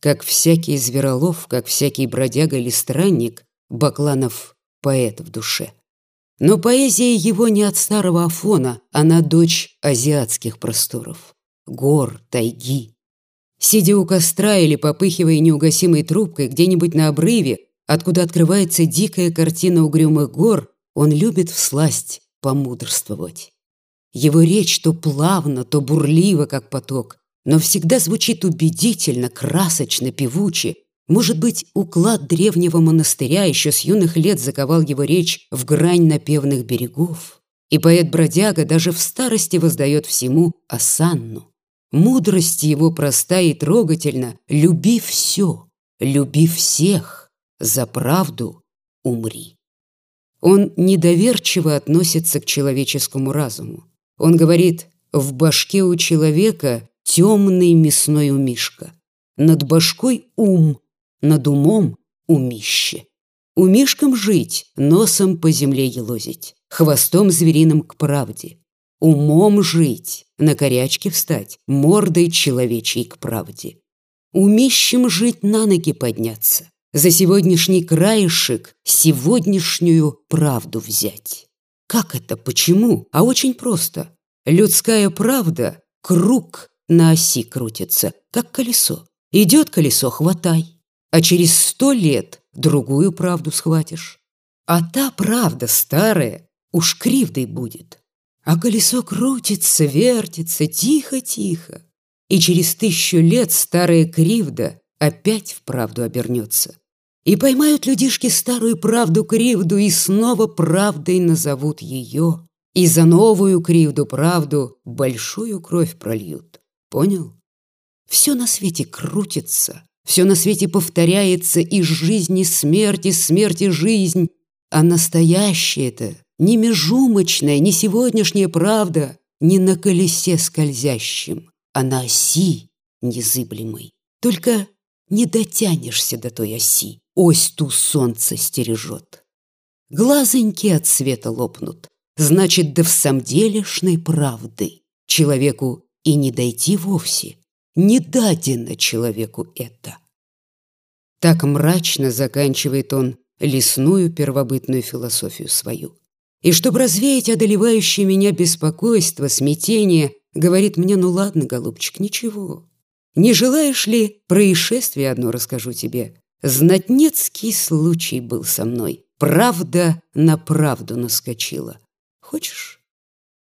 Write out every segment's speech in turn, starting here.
Как всякий зверолов, как всякий бродяга или странник, Бакланов – поэт в душе. Но поэзия его не от старого Афона, она дочь азиатских просторов, гор, тайги. Сидя у костра или попыхивая неугасимой трубкой где-нибудь на обрыве, откуда открывается дикая картина угрюмых гор, он любит всласть помудрствовать. Его речь то плавно, то бурлива, как поток, но всегда звучит убедительно, красочно, певуче. Может быть, уклад древнего монастыря еще с юных лет заковал его речь в грань напевных берегов. И поэт-бродяга даже в старости воздает всему осанну. Мудрость его проста и трогательна. Люби все, люби всех, за правду умри. Он недоверчиво относится к человеческому разуму. Он говорит, в башке у человека темный мясной умишка. Над башкой ум, над умом умище. Умишкам жить, носом по земле елозить, хвостом звериным к правде. Умом жить, на корячке встать, мордой человечьей к правде. Умищем жить на ноги подняться, за сегодняшний краешек сегодняшнюю правду взять. Как это, почему? А очень просто. Людская правда – круг на оси крутится, как колесо. Идет колесо – хватай. А через сто лет другую правду схватишь. А та правда старая уж кривдой будет. А колесо крутится, вертится, тихо-тихо. И через тысячу лет старая кривда опять в правду обернется. И поймают людишки старую правду кривду и снова правдой назовут ее. И за новую кривду правду большую кровь прольют. Понял? Все на свете крутится, все на свете повторяется из жизни смерть, из смерти жизнь. А настоящее-то не межумочная, не сегодняшняя правда, не на колесе скользящем, а на оси незыблемой. Только не дотянешься до той оси ось ту солнце стережет. Глазоньки от света лопнут, значит, да в самделишной правды человеку и не дойти вовсе, не дадено человеку это. Так мрачно заканчивает он лесную первобытную философию свою. И чтобы развеять одолевающее меня беспокойство, смятение, говорит мне, ну ладно, голубчик, ничего. Не желаешь ли происшествие одно расскажу тебе? Знатнецкий случай был со мной. Правда на правду наскочила. Хочешь?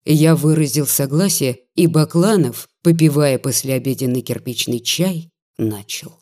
Я выразил согласие, и Бакланов, попивая послеобеденный кирпичный чай, начал.